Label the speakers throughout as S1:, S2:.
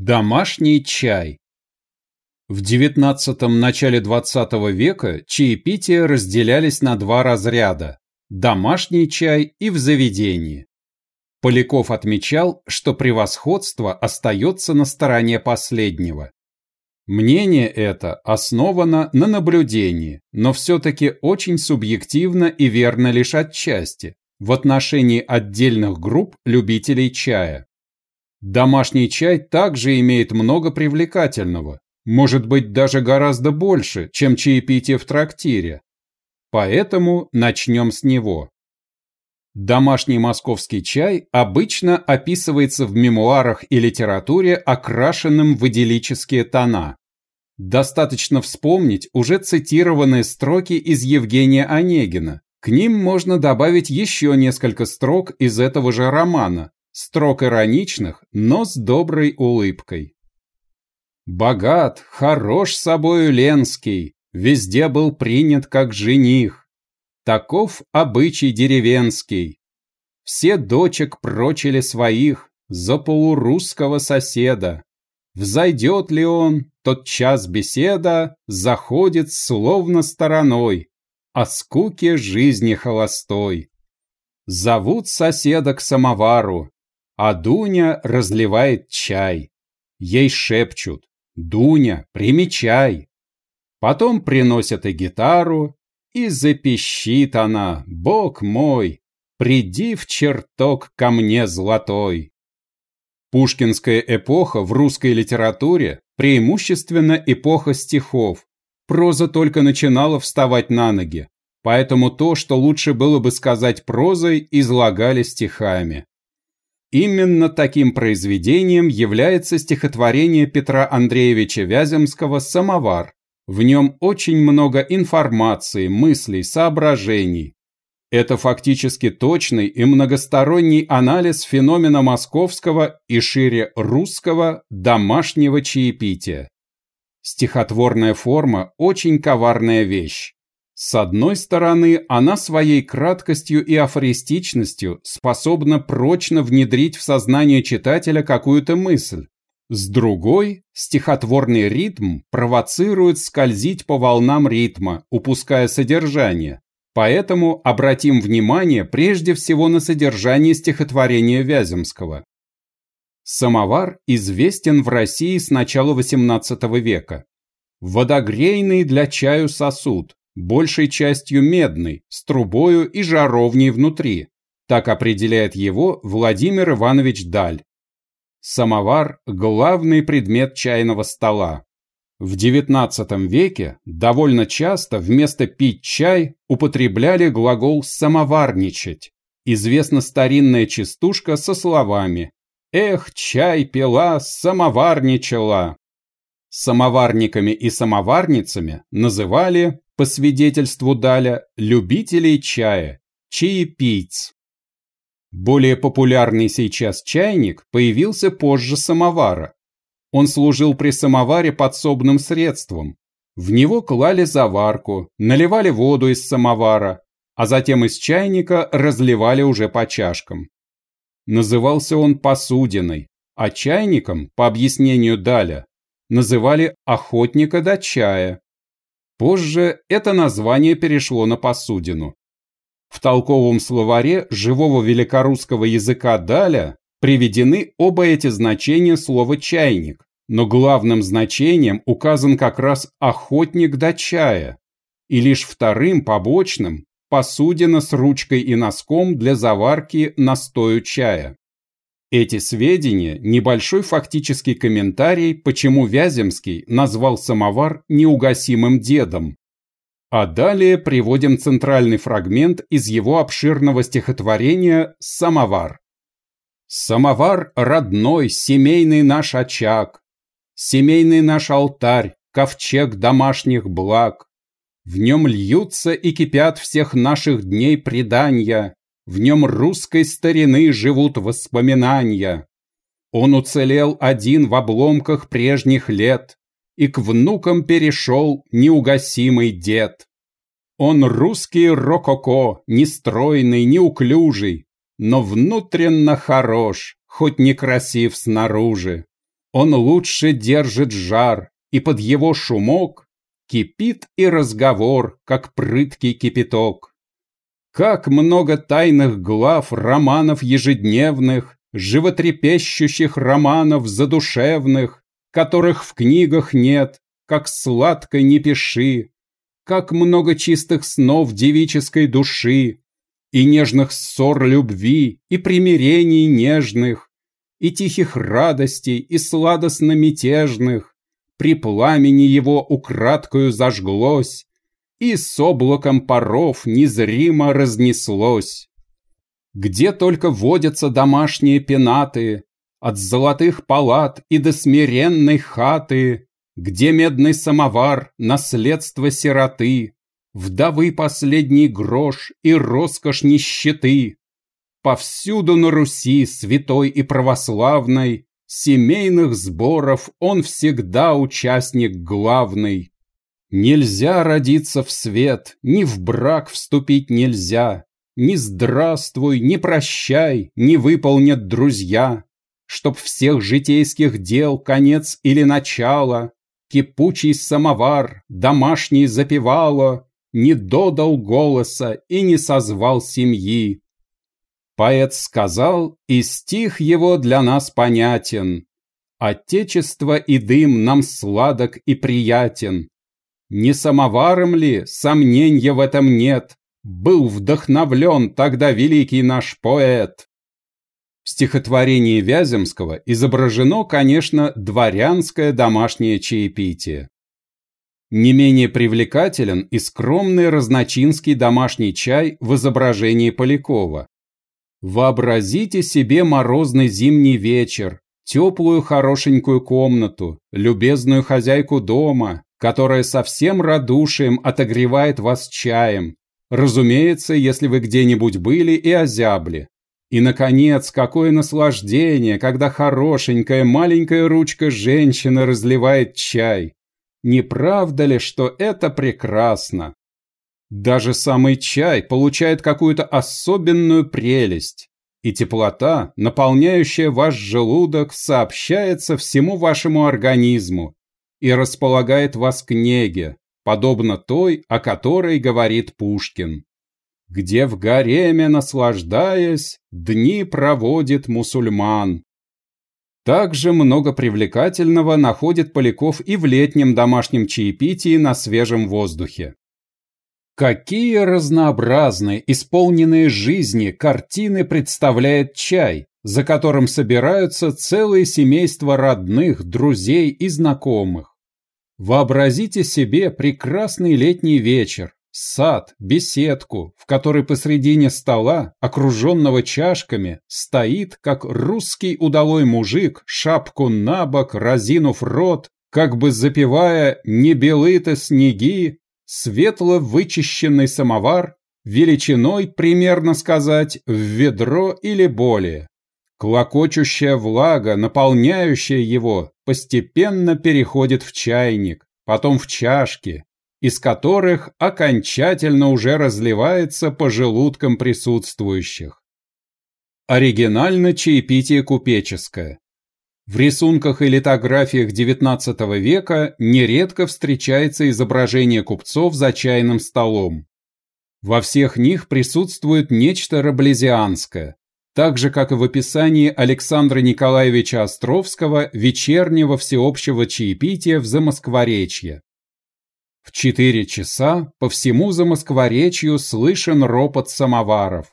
S1: Домашний чай. В XIX – начале XX века чаепития разделялись на два разряда – домашний чай и в заведении. Поляков отмечал, что превосходство остается на стороне последнего. Мнение это основано на наблюдении, но все-таки очень субъективно и верно лишь отчасти, в отношении отдельных групп любителей чая. Домашний чай также имеет много привлекательного, может быть даже гораздо больше, чем чаепитие в трактире. Поэтому начнем с него. Домашний московский чай обычно описывается в мемуарах и литературе окрашенным в идиллические тона. Достаточно вспомнить уже цитированные строки из Евгения Онегина. К ним можно добавить еще несколько строк из этого же романа, строк ироничных, но с доброй улыбкой. Богат, хорош собою Ленский, везде был принят как жених. Таков обычай деревенский. Все дочек прочили своих за полурусского соседа. Взойдет ли он, тот час беседа заходит словно стороной, о скуке жизни холостой. Зовут соседа к самовару, а Дуня разливает чай. Ей шепчут «Дуня, примечай!» Потом приносят и гитару, и запищит она «Бог мой, приди в чертог ко мне золотой!» Пушкинская эпоха в русской литературе преимущественно эпоха стихов. Проза только начинала вставать на ноги, поэтому то, что лучше было бы сказать прозой, излагали стихами. Именно таким произведением является стихотворение Петра Андреевича Вяземского «Самовар». В нем очень много информации, мыслей, соображений. Это фактически точный и многосторонний анализ феномена московского и шире русского домашнего чаепития. Стихотворная форма – очень коварная вещь. С одной стороны, она своей краткостью и афористичностью способна прочно внедрить в сознание читателя какую-то мысль. С другой, стихотворный ритм провоцирует скользить по волнам ритма, упуская содержание. Поэтому обратим внимание прежде всего на содержание стихотворения Вяземского. Самовар известен в России с начала XVIII века. Водогрейный для чаю сосуд, большей частью медный, с трубою и жаровней внутри. Так определяет его Владимир Иванович Даль. Самовар – главный предмет чайного стола. В XIX веке довольно часто вместо «пить чай» употребляли глагол «самоварничать». Известна старинная частушка со словами «Эх, чай пила, самоварничала». Самоварниками и самоварницами называли по свидетельству Даля, любителей чая, чаепийц. Более популярный сейчас чайник появился позже самовара. Он служил при самоваре подсобным средством. В него клали заварку, наливали воду из самовара, а затем из чайника разливали уже по чашкам. Назывался он посудиной, а чайником, по объяснению Даля, называли охотника до чая. Позже это название перешло на посудину. В толковом словаре живого великорусского языка Даля приведены оба эти значения слова «чайник», но главным значением указан как раз «охотник до чая», и лишь вторым побочным – посудина с ручкой и носком для заварки настою чая. Эти сведения – небольшой фактический комментарий, почему Вяземский назвал самовар неугасимым дедом. А далее приводим центральный фрагмент из его обширного стихотворения «Самовар». «Самовар родной, семейный наш очаг, семейный наш алтарь, ковчег домашних благ. В нем льются и кипят всех наших дней предания, в нем русской старины живут воспоминания. Он уцелел один в обломках прежних лет, И к внукам перешел неугасимый дед. Он русский рококо, нестройный, неуклюжий, Но внутренно хорош, хоть некрасив снаружи. Он лучше держит жар, и под его шумок Кипит и разговор, как прыткий кипяток. Как много тайных глав романов ежедневных, Животрепещущих романов задушевных, Которых в книгах нет, как сладко не пиши, Как много чистых снов девической души, И нежных ссор любви, и примирений нежных, И тихих радостей, и сладостно-мятежных, при пламени его украдкою зажглось, и с облаком паров незримо разнеслось. Где только водятся домашние пенаты, от золотых палат и до смиренной хаты, где медный самовар, наследство сироты, вдовы последний грош и роскошь нищеты. Повсюду на Руси, святой и православной, Семейных сборов он всегда участник главный. Нельзя родиться в свет, ни в брак вступить нельзя, Ни здравствуй, ни прощай, не выполнят друзья, Чтоб всех житейских дел конец или начало, Кипучий самовар, домашний запевало, Не додал голоса и не созвал семьи. Поэт сказал, и стих его для нас понятен. Отечество и дым нам сладок и приятен. Не самоваром ли, сомненья в этом нет, был вдохновлен тогда великий наш поэт. В стихотворении Вяземского изображено, конечно, дворянское домашнее чаепитие. Не менее привлекателен и скромный разночинский домашний чай в изображении Полякова. Вообразите себе морозный зимний вечер, теплую хорошенькую комнату, любезную хозяйку дома, которая со всем радушием отогревает вас чаем. Разумеется, если вы где-нибудь были и озябли. И, наконец, какое наслаждение, когда хорошенькая маленькая ручка женщины разливает чай. Не правда ли, что это прекрасно? Даже самый чай получает какую-то особенную прелесть, и теплота, наполняющая ваш желудок, сообщается всему вашему организму и располагает вас к неге, подобно той, о которой говорит Пушкин. Где в гареме, наслаждаясь, дни проводит мусульман. Также много привлекательного находит Поляков и в летнем домашнем чаепитии на свежем воздухе. Какие разнообразные, исполненные жизни картины представляет чай, за которым собираются целые семейства родных, друзей и знакомых. Вообразите себе прекрасный летний вечер, сад, беседку, в которой посредине стола, окруженного чашками, стоит, как русский удалой мужик, шапку на бок, разинув рот, как бы запевая «Не белы-то снеги, светло вычищенный самовар, величиной, примерно сказать, в ведро или более. Клокочущая влага, наполняющая его, постепенно переходит в чайник, потом в чашки, из которых окончательно уже разливается по желудкам присутствующих. Оригинально чаепитие купеческое. В рисунках и литографиях XIX века нередко встречается изображение купцов за чайным столом. Во всех них присутствует нечто раблезианское, так же, как и в описании Александра Николаевича Островского вечернего всеобщего чаепития в Замоскворечье. В четыре часа по всему Замоскворечью слышен ропот самоваров.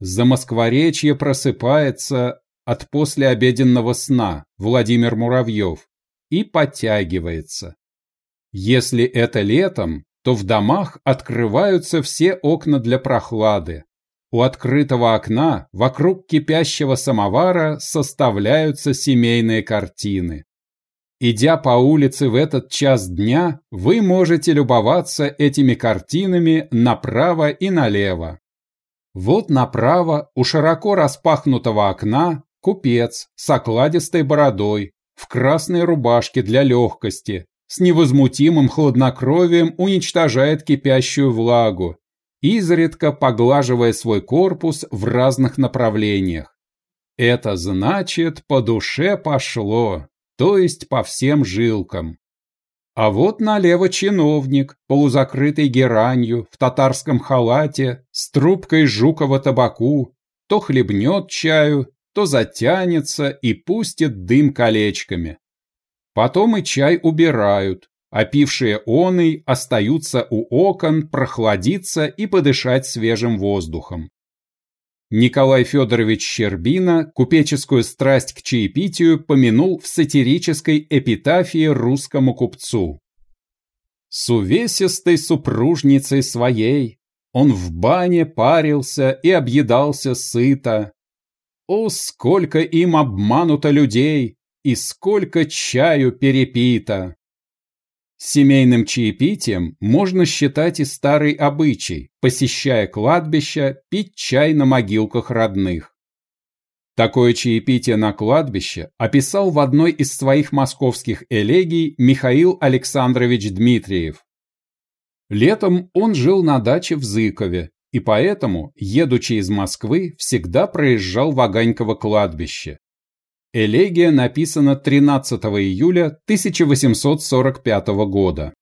S1: Замоскворечье просыпается от послеобеденного сна Владимир Муравьев и подтягивается. Если это летом, то в домах открываются все окна для прохлады. У открытого окна вокруг кипящего самовара составляются семейные картины. Идя по улице в этот час дня, вы можете любоваться этими картинами направо и налево. Вот направо, у широко распахнутого окна, Купец с окладистой бородой, в красной рубашке для легкости, с невозмутимым хладнокровием уничтожает кипящую влагу, изредка поглаживая свой корпус в разных направлениях. Это значит, по душе пошло. то есть по всем жилкам. А вот налево чиновник, полузакрытый геранью, в татарском халате, с трубкой жукова табаку, то хлебнет чаю, то затянется и пустит дым колечками. Потом и чай убирают, а пившие оный остаются у окон прохладиться и подышать свежим воздухом. Николай Федорович Щербина купеческую страсть к чаепитию помянул в сатирической эпитафии русскому купцу. С увесистой супружницей своей он в бане парился и объедался сыто. О, сколько им обмануто людей и сколько чаю перепито! Семейным чаепитием можно считать и старый обычай, посещая кладбища, пить чай на могилках родных. Такое чаепитие на кладбище описал в одной из своих московских элегий Михаил Александрович Дмитриев. Летом он жил на даче в Зыкове, и поэтому, едучи из Москвы, всегда проезжал Ваганьково кладбище, Элегия написана 13 июля 1845 года.